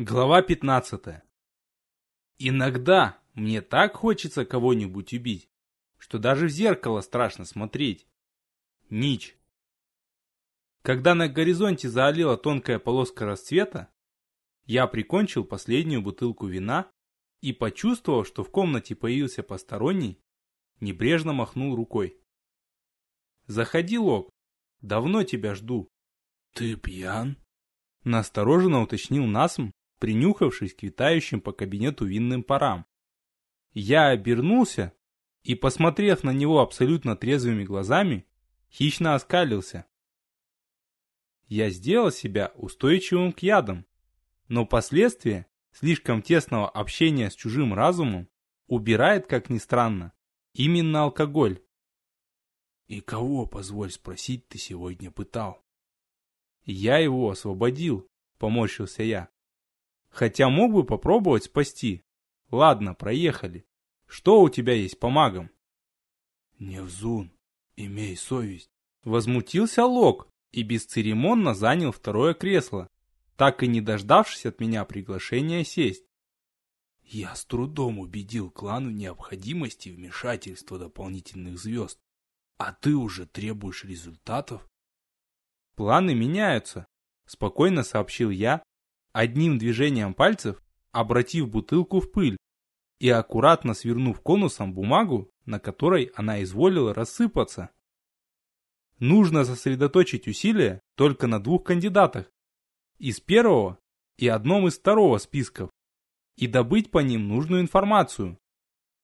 Глава 15. Иногда мне так хочется кого-нибудь убить, что даже в зеркало страшно смотреть. Нич. Когда на горизонте заолела тонкая полоска расцвета, я прикончил последнюю бутылку вина и, почувствовав, что в комнате появился посторонний, небрежно махнул рукой. «Заходи, Лок, давно тебя жду». «Ты пьян?» Настороженно уточнил Насм, принюхавшись к витающим по кабинету винным парам. Я обернулся и, посмотрев на него абсолютно трезвыми глазами, хищно оскалился. Я сделал себя устойчивым к ядам, но последствия слишком тесного общения с чужим разумом убирает, как ни странно, именно алкоголь. И кого, позволь спросить, ты сегодня пытал? Я его освободил, поморщился я. Хотя мог бы попробовать спасти. Ладно, проехали. Что у тебя есть по магам? Невзун, имей совесть. Возмутился Лок и бесцеремонно занял второе кресло, так и не дождавшись от меня приглашения сесть. Я с трудом убедил клан в необходимости вмешательства дополнительных звезд. А ты уже требуешь результатов? Планы меняются, спокойно сообщил я, одним движением пальцев обратив бутылку в пыль и аккуратно свернув конусом бумагу, на которой она изволила рассыпаться. Нужно сосредоточить усилия только на двух кандидатах. Из первого и одном из второго списков. И добыть по ним нужную информацию.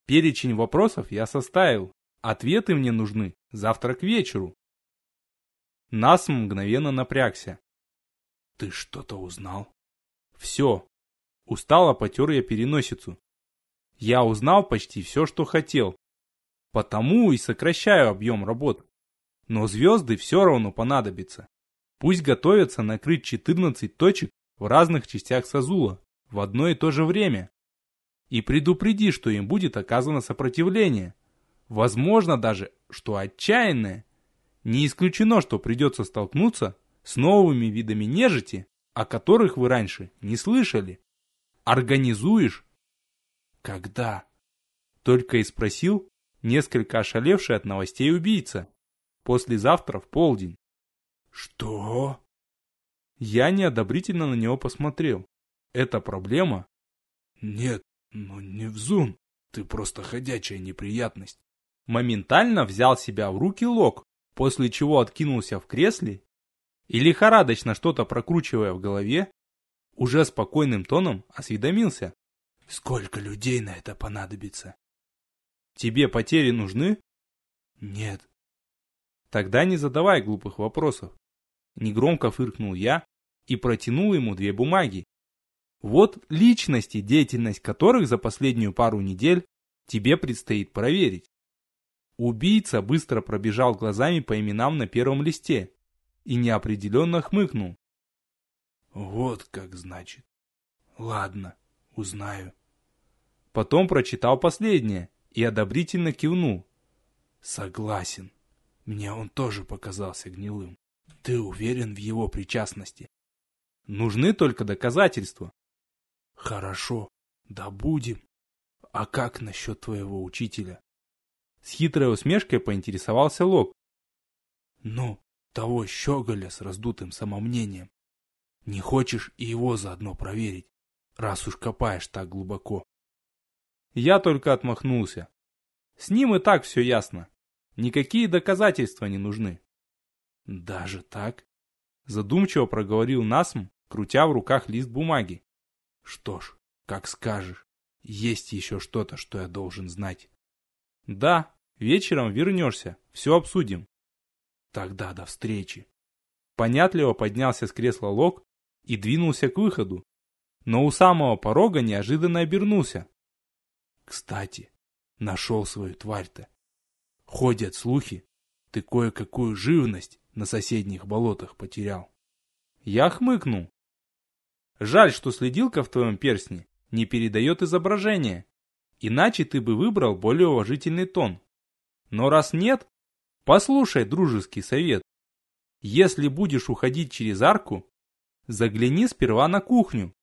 Перечень вопросов я составил. Ответы мне нужны завтра к вечеру. Нас мгновенно напрягся. Ты что-то узнал? Все. Устало потер я переносицу. Я узнал почти все, что хотел. Потому и сокращаю объем работ. Но звезды все равно понадобятся. Пусть готовятся накрыть 14 точек в разных частях Сазула в одно и то же время. И предупреди, что им будет оказано сопротивление. Возможно даже, что отчаянное. Не исключено, что придется столкнуться с новыми видами нежити, о которых вы раньше не слышали. Организуешь? Когда? Только и спросил несколько ошалевший от новостей убийца. Послезавтра в полдень. Что? Я неодобрительно на него посмотрел. Это проблема? Нет, ну не в зун. Ты просто ходячая неприятность. Моментально взял себя в руки Лок, после чего откинулся в кресле и лихорадочно что-то прокручивая в голове, уже спокойным тоном осведомился. Сколько людей на это понадобится? Тебе потери нужны? Нет. Тогда не задавай глупых вопросов. Негромко фыркнул я и протянул ему две бумаги. Вот личности, деятельность которых за последнюю пару недель тебе предстоит проверить. Убийца быстро пробежал глазами по именам на первом листе и неопределенно хмыкнул. Вот как значит. Ладно, узнаю. Потом прочитал последнее и одобрительно кивнул. Согласен. Мне он тоже показался гнилым. Ты уверен в его причастности? Нужны только доказательства. Хорошо, добудем. А как насчет твоего учителя? С хитрой усмешкой поинтересовался Лок. Ну, того щеголя с раздутым самомнением. Не хочешь и его заодно проверить, раз уж копаешь так глубоко. Я только отмахнулся. С ним и так все ясно. Никакие доказательства не нужны. Даже так? Задумчиво проговорил Насм, крутя в руках лист бумаги. Что ж, как скажешь. Есть еще что-то, что я должен знать. Да, вечером вернешься, все обсудим. Тогда до встречи. Понятливо поднялся с кресла Лок и двинулся к выходу. Но у самого порога неожиданно обернулся. Кстати, нашел свою тварь-то. Ходят слухи, ты кое-какую живность на соседних болотах потерял. Я хмыкнул. Жаль, что следилка в твоем перстне не передает изображение. Иначе ты бы выбрал более уважительный тон. Но раз нет, послушай дружеский совет. Если будешь уходить через арку, загляни сперва на кухню.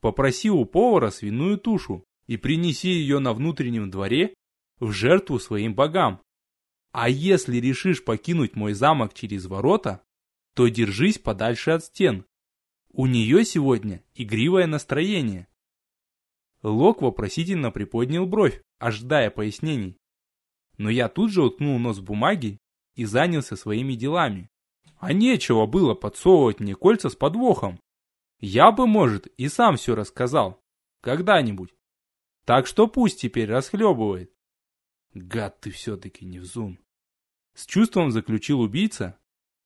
Попроси у повара свиную тушу и принеси ее на внутреннем дворе в жертву своим богам. А если решишь покинуть мой замок через ворота, то держись подальше от стен. У нее сегодня игривое настроение. Лок вопросительно приподнял бровь, ожидая пояснений. Но я тут же уткнул нос в бумаги и занялся своими делами. А нечего было подсовывать мне кольца с подвохом. Я бы, может, и сам все рассказал. Когда-нибудь. Так что пусть теперь расхлебывает. Гад ты все-таки не взун. С чувством заключил убийца,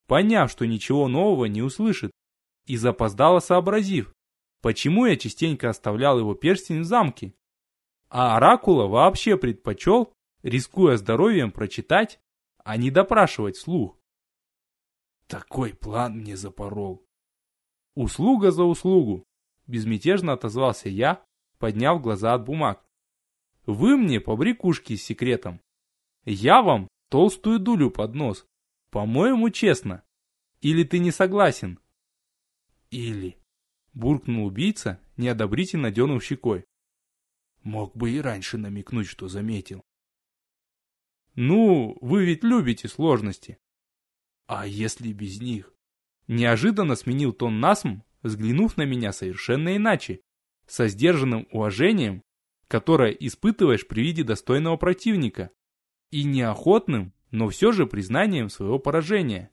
поняв, что ничего нового не услышит, и запоздало сообразив, почему я частенько оставлял его перстень в замке. А Оракула вообще предпочел, рискуя здоровьем, прочитать, а не допрашивать слух. Такой план мне запорол. Услуга за услугу, безмятежно отозвался я, подняв глаза от бумаг. Вы мне побрякушки с секретом. Я вам толстую дулю под нос. По-моему, честно. Или ты не согласен? Или, буркнул убийца, неодобрительно дернув щекой. Мог бы и раньше намекнуть, что заметил. Ну, вы ведь любите сложности. А если без них? Неожиданно сменил тон Насм, взглянув на меня совершенно иначе, со сдержанным уважением, которое испытываешь при виде достойного противника, и неохотным, но все же признанием своего поражения.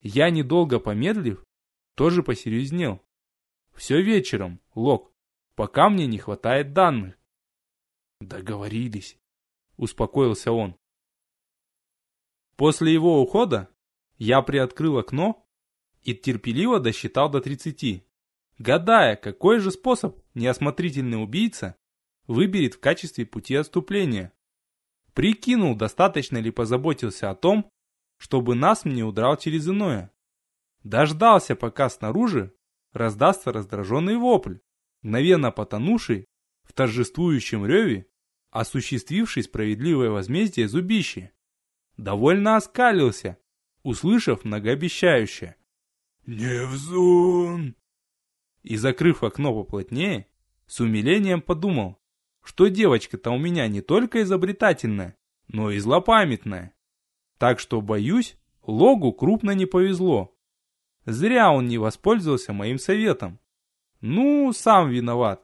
Я, недолго помедлив, тоже посерьезнел. Все вечером, Лок, пока мне не хватает данных. Договорились, успокоился он. После его ухода я приоткрыл окно и терпеливо досчитал до 30, гадая, какой же способ неосмотрительный убийца выберет в качестве пути отступления. Прикинул, достаточно ли позаботился о том, чтобы нас мне удрал через иное. Дождался, пока снаружи раздастся раздраженный вопль, мгновенно потонувший в торжествующем реве, осуществивший справедливое возмездие зубище. Довольно оскалился, услышав многообещающее. «Невзун!» И, закрыв окно поплотнее, с умилением подумал, что девочка-то у меня не только изобретательная, но и злопамятная. Так что, боюсь, Логу крупно не повезло. Зря он не воспользовался моим советом. Ну, сам виноват.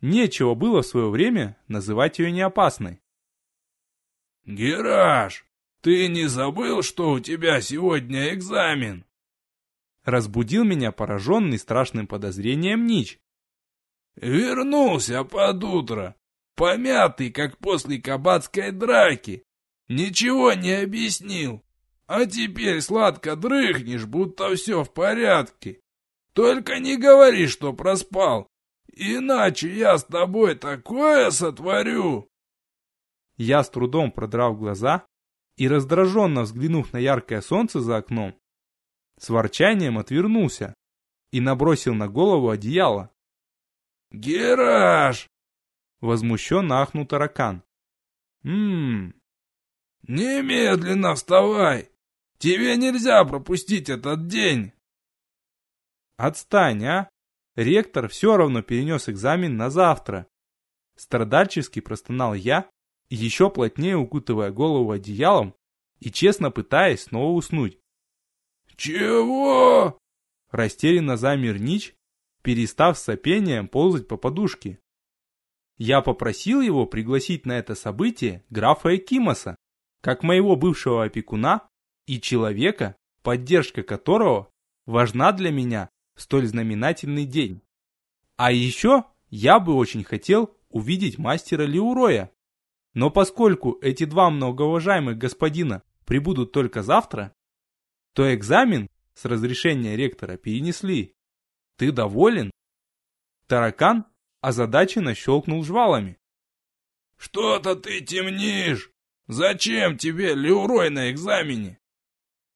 Нечего было в свое время называть ее неопасной. «Гераш, ты не забыл, что у тебя сегодня экзамен?» Разбудил меня пораженный страшным подозрением Нич. Вернулся под утро, помятый, как после кабацкой драки. Ничего не объяснил. А теперь сладко дрыхнешь, будто все в порядке. Только не говори, что проспал. Иначе я с тобой такое сотворю. Я с трудом продрал глаза и, раздраженно взглянув на яркое солнце за окном, с ворчанием отвернулся и набросил на голову одеяло. «Гераш!» Возмущенно ахнул таракан. «Ммм...» «Немедленно вставай! Тебе нельзя пропустить этот день!» «Отстань, а! Ректор все равно перенес экзамен на завтра!» Страдальчески простонал я, еще плотнее укутывая голову одеялом и честно пытаясь снова уснуть. «Чего?» Растерянно замер Нич, перестав с сопением ползать по подушке. Я попросил его пригласить на это событие графа Экимоса, как моего бывшего опекуна и человека, поддержка которого важна для меня в столь знаменательный день. А еще я бы очень хотел увидеть мастера Леуроя. Но поскольку эти два многоуважаемых господина прибудут только завтра, то экзамен с разрешения ректора перенесли. Ты доволен? Таракан озадаченно щелкнул жвалами. Что-то ты темнишь. Зачем тебе Леурой на экзамене?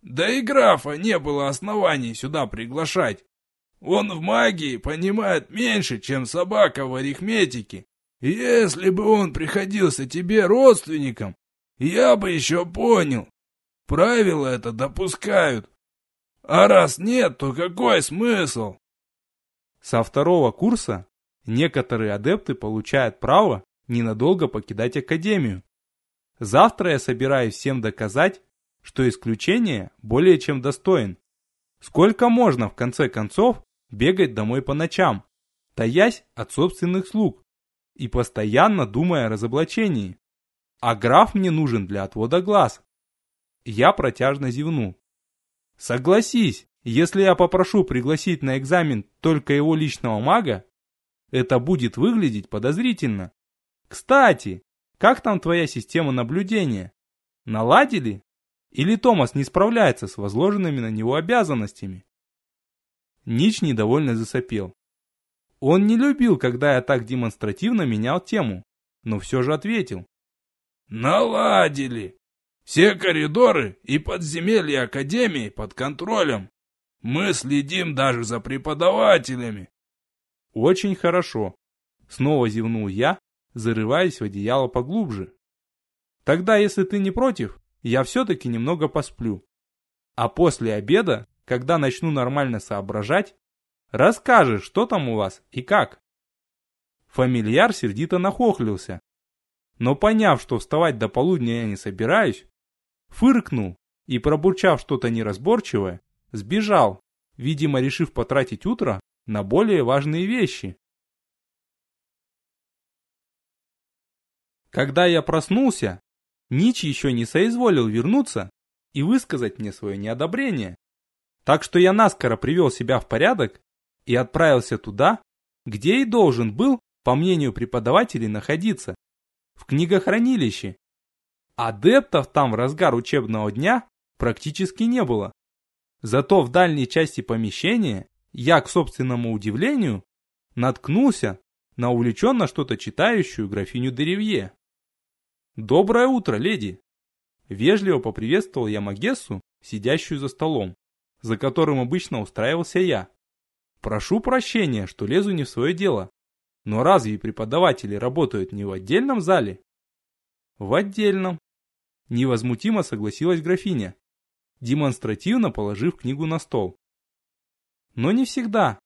Да и графа не было оснований сюда приглашать. Он в магии понимает меньше, чем собака в арифметике. Если бы он приходился тебе родственником, я бы еще понял. Правила это допускают. А раз нет, то какой смысл? Со второго курса некоторые адепты получают право ненадолго покидать Академию. Завтра я собираюсь всем доказать, что исключение более чем достоин. Сколько можно, в конце концов, бегать домой по ночам, таясь от собственных слуг и постоянно думая о разоблачении? А граф мне нужен для отвода глаз. Я протяжно зевнул. Согласись, если я попрошу пригласить на экзамен только его личного мага, это будет выглядеть подозрительно. Кстати, как там твоя система наблюдения? Наладили? Или Томас не справляется с возложенными на него обязанностями? Нич недовольно засопел. Он не любил, когда я так демонстративно менял тему, но все же ответил. Наладили. Все коридоры и подземелья Академии под контролем. Мы следим даже за преподавателями. Очень хорошо. Снова зевнул я, зарываясь в одеяло поглубже. Тогда, если ты не против, я все-таки немного посплю. А после обеда, когда начну нормально соображать, расскажешь, что там у вас и как. Фамильяр сердито нахохлился. Но поняв, что вставать до полудня я не собираюсь, фыркнул и, пробурчав что-то неразборчивое, сбежал, видимо, решив потратить утро на более важные вещи. Когда я проснулся, Нич еще не соизволил вернуться и высказать мне свое неодобрение. Так что я наскоро привел себя в порядок и отправился туда, где и должен был, по мнению преподавателей, находиться. В книгохранилище. Адептов там в разгар учебного дня практически не было. Зато в дальней части помещения я, к собственному удивлению, наткнулся на увлеченно что-то читающую графиню Деревье. «Доброе утро, леди!» Вежливо поприветствовал я Магессу, сидящую за столом, за которым обычно устраивался я. «Прошу прощения, что лезу не в свое дело, но разве преподаватели работают не в отдельном зале?» «В отдельном», – невозмутимо согласилась графиня, демонстративно положив книгу на стол. «Но не всегда.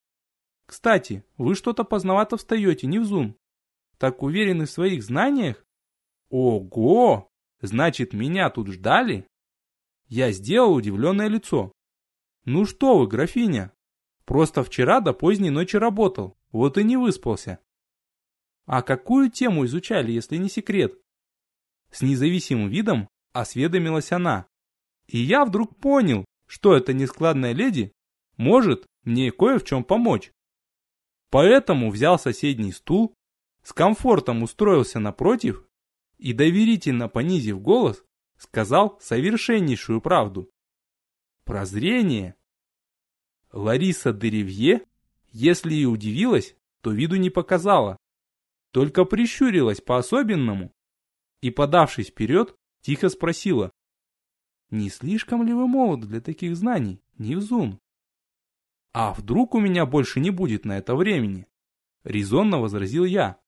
Кстати, вы что-то поздновато встаете, не в зум. Так уверены в своих знаниях, Ого! Значит, меня тут ждали? Я сделал удивленное лицо. Ну что вы, графиня? Просто вчера до поздней ночи работал, вот и не выспался. А какую тему изучали, если не секрет? С независимым видом осведомилась она. И я вдруг понял, что эта нескладная леди может мне кое в чем помочь. Поэтому взял соседний стул, с комфортом устроился напротив и, доверительно понизив голос, сказал совершеннейшую правду. Прозрение. Лариса Деревье, если и удивилась, то виду не показала. Только прищурилась по-особенному и, подавшись вперед, тихо спросила. «Не слишком ли вы молоды для таких знаний, Невзун?» «А вдруг у меня больше не будет на это времени?» Резонно возразил я.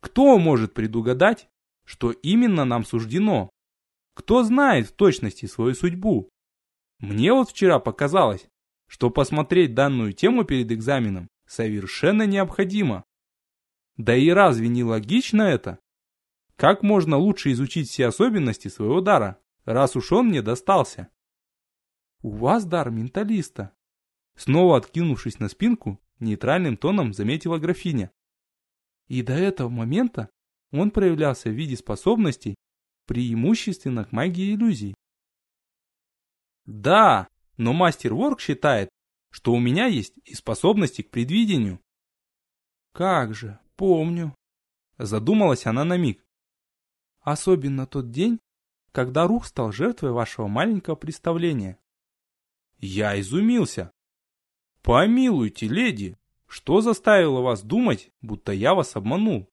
«Кто может предугадать, что именно нам суждено. Кто знает в точности свою судьбу? Мне вот вчера показалось, что посмотреть данную тему перед экзаменом совершенно необходимо. Да и разве не логично это? Как можно лучше изучить все особенности своего дара, раз уж он мне достался? У вас дар менталиста. Снова откинувшись на спинку, нейтральным тоном заметила графиня. И до этого момента он проявлялся в виде способностей, преимущественно к магии иллюзий. Да, но мастер Ворк считает, что у меня есть и способности к предвидению. Как же, помню. Задумалась она на миг. Особенно тот день, когда Рух стал жертвой вашего маленького представления. Я изумился. Помилуйте, леди, что заставило вас думать, будто я вас обманул?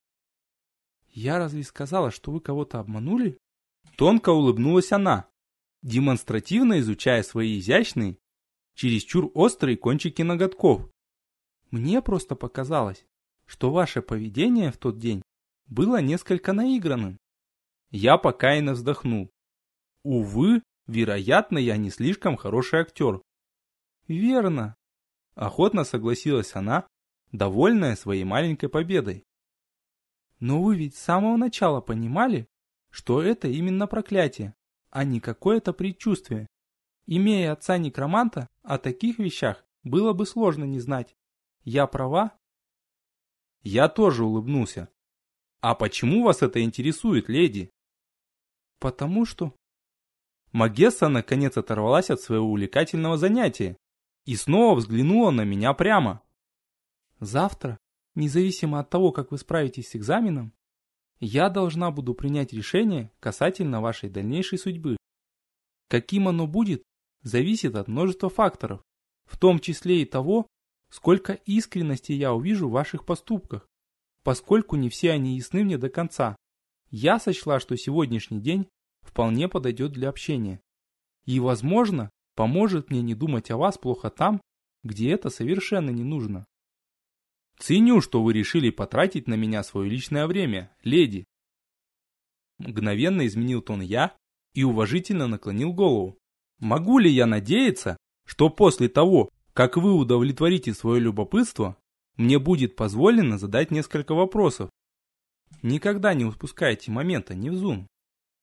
«Я разве сказала, что вы кого-то обманули?» Тонко улыбнулась она, демонстративно изучая свои изящные, чересчур острые кончики ноготков. «Мне просто показалось, что ваше поведение в тот день было несколько наигранным». Я покаянно вздохнул. «Увы, вероятно, я не слишком хороший актер». «Верно», — охотно согласилась она, довольная своей маленькой победой. Но вы ведь с самого начала понимали, что это именно проклятие, а не какое-то предчувствие. Имея отца некроманта, о таких вещах было бы сложно не знать. Я права? Я тоже улыбнулся. А почему вас это интересует, леди? Потому что... Магесса наконец оторвалась от своего увлекательного занятия и снова взглянула на меня прямо. Завтра, независимо от того, как вы справитесь с экзаменом, я должна буду принять решение касательно вашей дальнейшей судьбы. Каким оно будет, зависит от множества факторов, в том числе и того, сколько искренности я увижу в ваших поступках, поскольку не все они ясны мне до конца. Я сочла, что сегодняшний день вполне подойдет для общения. И, возможно, поможет мне не думать о вас плохо там, где это совершенно не нужно. Ценю, что вы решили потратить на меня свое личное время, леди. Мгновенно изменил тон я и уважительно наклонил голову. Могу ли я надеяться, что после того, как вы удовлетворите свое любопытство, мне будет позволено задать несколько вопросов? Никогда не упускайте момента, не в зум.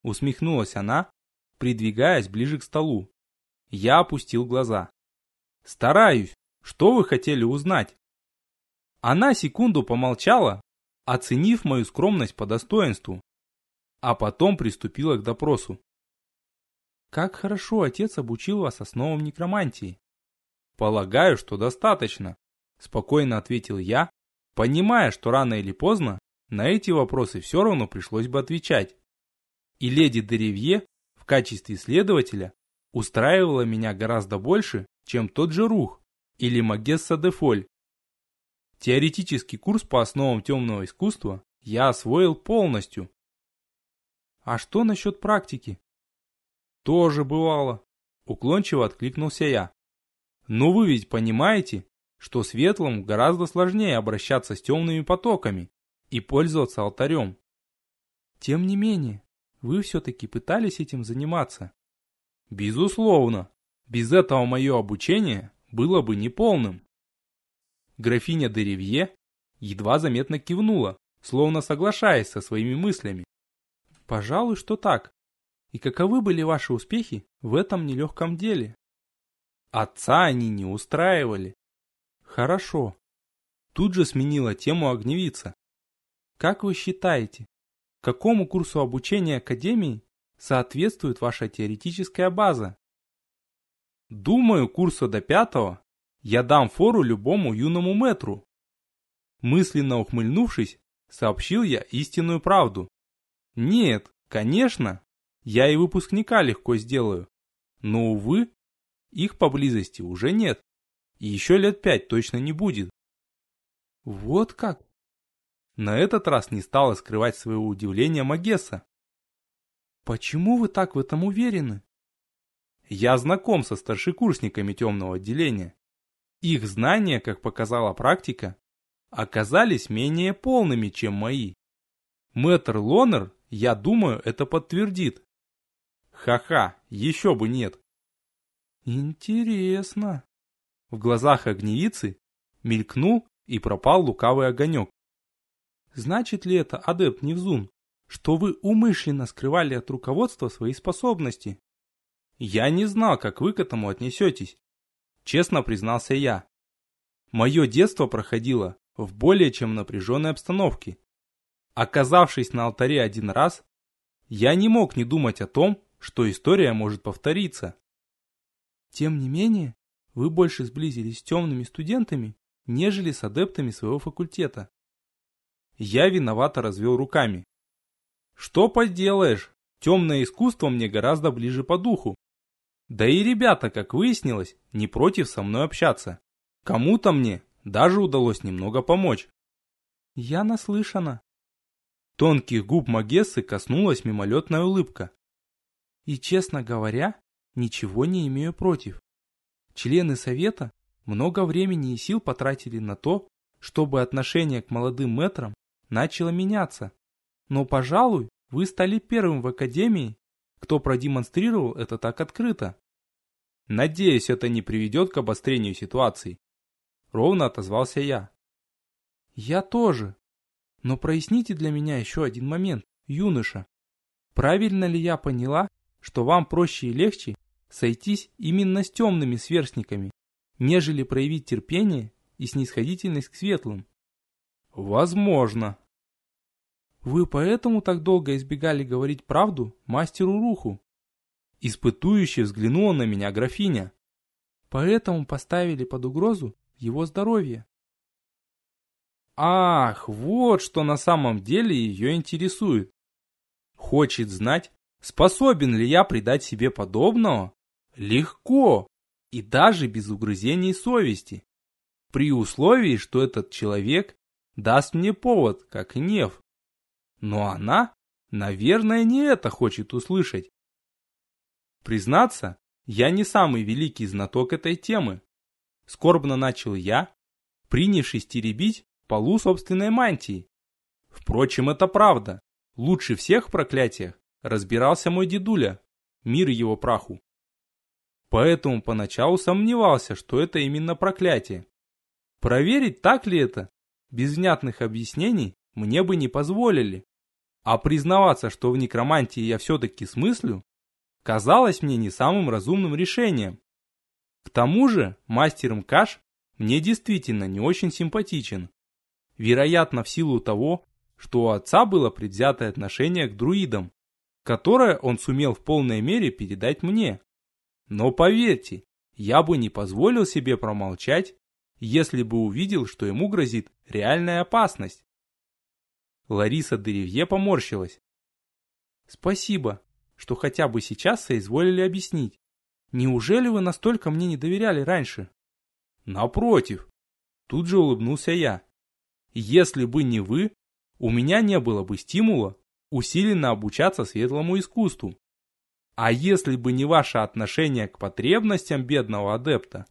Усмехнулась она, придвигаясь ближе к столу. Я опустил глаза. Стараюсь. Что вы хотели узнать? Она секунду помолчала, оценив мою скромность по достоинству, а потом приступила к допросу. Как хорошо отец обучил вас основам некромантии. Полагаю, что достаточно, спокойно ответил я, понимая, что рано или поздно на эти вопросы все равно пришлось бы отвечать. И леди Деревье в качестве следователя устраивала меня гораздо больше, чем тот же Рух или Магесса де Фоль, Теоретический курс по основам темного искусства я освоил полностью. А что насчет практики? Тоже бывало. Уклончиво откликнулся я. Но вы ведь понимаете, что светлым гораздо сложнее обращаться с темными потоками и пользоваться алтарем. Тем не менее, вы все-таки пытались этим заниматься. Безусловно, без этого мое обучение было бы неполным. Графиня де Ривье едва заметно кивнула, словно соглашаясь со своими мыслями. Пожалуй, что так. И каковы были ваши успехи в этом нелегком деле? Отца они не устраивали. Хорошо. Тут же сменила тему огневица. Как вы считаете, какому курсу обучения Академии соответствует ваша теоретическая база? Думаю, курса до пятого я дам фору любому юному метру. Мысленно ухмыльнувшись, сообщил я истинную правду. Нет, конечно, я и выпускника легко сделаю. Но, увы, их поблизости уже нет. И еще лет пять точно не будет. Вот как? На этот раз не стала скрывать своего удивления Магесса. Почему вы так в этом уверены? Я знаком со старшекурсниками темного отделения. Их знания, как показала практика, оказались менее полными, чем мои. Мэтр Лонер, я думаю, это подтвердит. Ха-ха, еще бы нет. Интересно. В глазах огневицы мелькнул и пропал лукавый огонек. Значит ли это, адепт Невзун, что вы умышленно скрывали от руководства свои способности? Я не знал, как вы к этому отнесетесь. Честно признался я. Мое детство проходило в более чем напряженной обстановке. Оказавшись на алтаре один раз, я не мог не думать о том, что история может повториться. Тем не менее, вы больше сблизились с темными студентами, нежели с адептами своего факультета. Я виновато развел руками. Что поделаешь, темное искусство мне гораздо ближе по духу. Да и ребята, как выяснилось, не против со мной общаться. Кому-то мне даже удалось немного помочь. Я наслышана. Тонких губ Магессы коснулась мимолетная улыбка. И, честно говоря, ничего не имею против. Члены совета много времени и сил потратили на то, чтобы отношение к молодым мэтрам начало меняться. Но, пожалуй, вы стали первым в академии, кто продемонстрировал это так открыто. Надеюсь, это не приведет к обострению ситуации. Ровно отозвался я. Я тоже. Но проясните для меня еще один момент, юноша. Правильно ли я поняла, что вам проще и легче сойтись именно с темными сверстниками, нежели проявить терпение и снисходительность к светлым? Возможно. Вы поэтому так долго избегали говорить правду мастеру Руху? Испытующе взглянула на меня графиня. Поэтому поставили под угрозу его здоровье. Ах, вот что на самом деле ее интересует. Хочет знать, способен ли я предать себе подобного? Легко и даже без угрызений совести. При условии, что этот человек даст мне повод, как Нев. Но она, наверное, не это хочет услышать. Признаться, я не самый великий знаток этой темы. Скорбно начал я, принявшись теребить полу собственной мантии. Впрочем, это правда. Лучше всех в проклятиях разбирался мой дедуля, мир его праху. Поэтому поначалу сомневался, что это именно проклятие. Проверить, так ли это, без внятных объяснений, мне бы не позволили. А признаваться, что в некромантии я все-таки смыслю, казалось мне не самым разумным решением. К тому же мастер Мкаш мне действительно не очень симпатичен. Вероятно, в силу того, что у отца было предвзятое отношение к друидам, которое он сумел в полной мере передать мне. Но поверьте, я бы не позволил себе промолчать, если бы увидел, что ему грозит реальная опасность. Лариса Деревье поморщилась. Спасибо, что хотя бы сейчас соизволили объяснить. Неужели вы настолько мне не доверяли раньше? Напротив. Тут же улыбнулся я. Если бы не вы, у меня не было бы стимула усиленно обучаться светлому искусству. А если бы не ваше отношение к потребностям бедного адепта,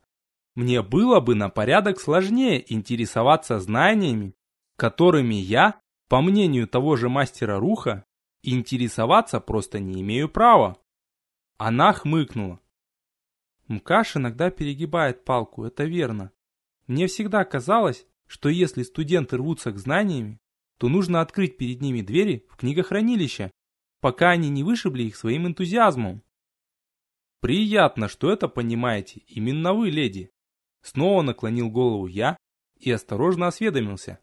мне было бы на порядок сложнее интересоваться знаниями, которыми я, по мнению того же мастера Руха, Интересоваться просто не имею права. Она хмыкнула. Мкаш иногда перегибает палку, это верно. Мне всегда казалось, что если студенты рвутся к знаниями, то нужно открыть перед ними двери в книгохранилище, пока они не вышибли их своим энтузиазмом. Приятно, что это понимаете именно вы, леди. Снова наклонил голову я и осторожно осведомился.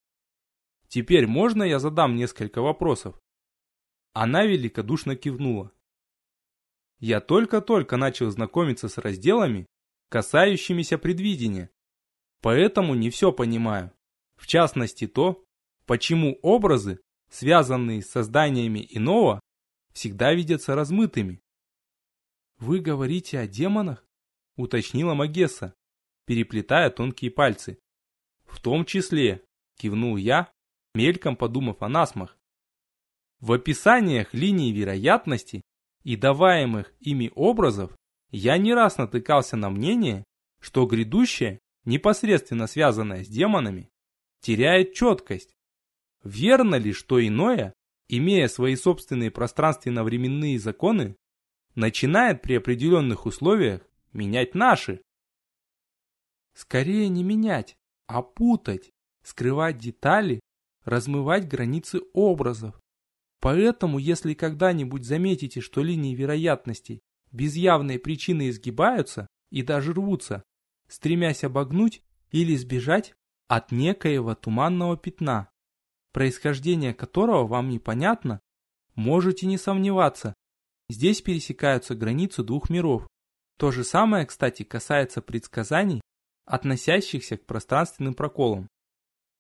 Теперь можно я задам несколько вопросов? Она великодушно кивнула. Я только-только начал знакомиться с разделами, касающимися предвидения. Поэтому не все понимаю. В частности то, почему образы, связанные с созданиями иного, всегда видятся размытыми. «Вы говорите о демонах?» – уточнила Магесса, переплетая тонкие пальцы. «В том числе», – кивнул я, мельком подумав о насмах. В описаниях линий вероятности и даваемых ими образов я не раз натыкался на мнение, что грядущее, непосредственно связанное с демонами, теряет четкость. Верно ли, что иное, имея свои собственные пространственно-временные законы, начинает при определенных условиях менять наши? Скорее не менять, а путать, скрывать детали, размывать границы образов, Поэтому, если когда-нибудь заметите, что линии вероятностей без явной причины изгибаются и даже рвутся, стремясь обогнуть или сбежать от некоего туманного пятна, происхождение которого вам непонятно, можете не сомневаться. Здесь пересекаются границы двух миров. То же самое, кстати, касается предсказаний, относящихся к пространственным проколам,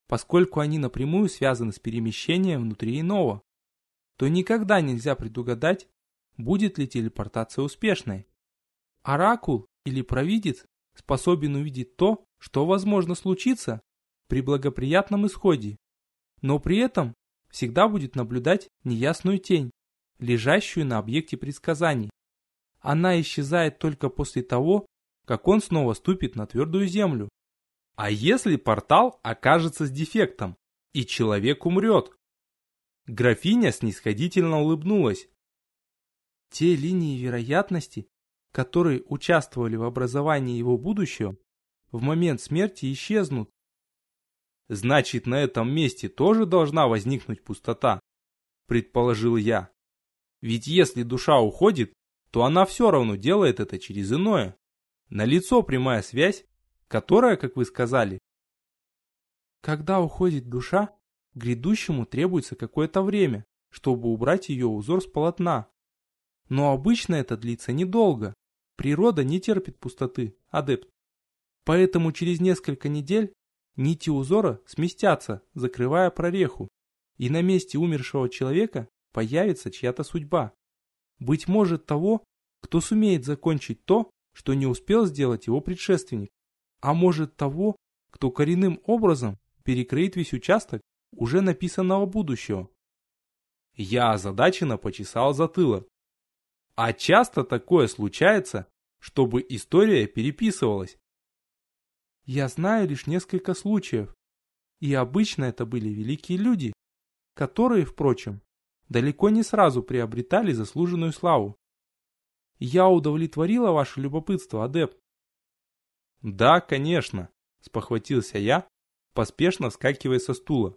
поскольку они напрямую связаны с перемещением внутри иного то никогда нельзя предугадать, будет ли телепортация успешной. Оракул или провидец способен увидеть то, что возможно случиться при благоприятном исходе, но при этом всегда будет наблюдать неясную тень, лежащую на объекте предсказаний. Она исчезает только после того, как он снова ступит на твердую землю. А если портал окажется с дефектом, и человек умрет? Графиня снисходительно улыбнулась. Те линии вероятности, которые участвовали в образовании его будущего, в момент смерти исчезнут. Значит, на этом месте тоже должна возникнуть пустота, предположил я. Ведь если душа уходит, то она все равно делает это через иное. Налицо прямая связь, которая, как вы сказали, когда уходит душа, грядущему требуется какое-то время, чтобы убрать ее узор с полотна. Но обычно это длится недолго. Природа не терпит пустоты, адепт. Поэтому через несколько недель нити узора сместятся, закрывая прореху, и на месте умершего человека появится чья-то судьба. Быть может того, кто сумеет закончить то, что не успел сделать его предшественник, а может того, кто коренным образом перекроит весь участок уже написанного будущего. Я озадаченно почесал затылок. А часто такое случается, чтобы история переписывалась. Я знаю лишь несколько случаев, и обычно это были великие люди, которые, впрочем, далеко не сразу приобретали заслуженную славу. Я удовлетворила ваше любопытство, адепт. Да, конечно, спохватился я, поспешно вскакивая со стула.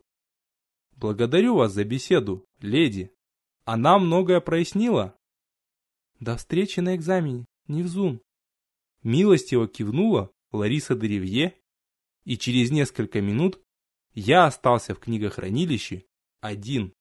Благодарю вас за беседу, леди. Она многое прояснила. До встречи на экзамене, Невзун. Милостиво кивнула Лариса Деревье, и через несколько минут я остался в книгохранилище один.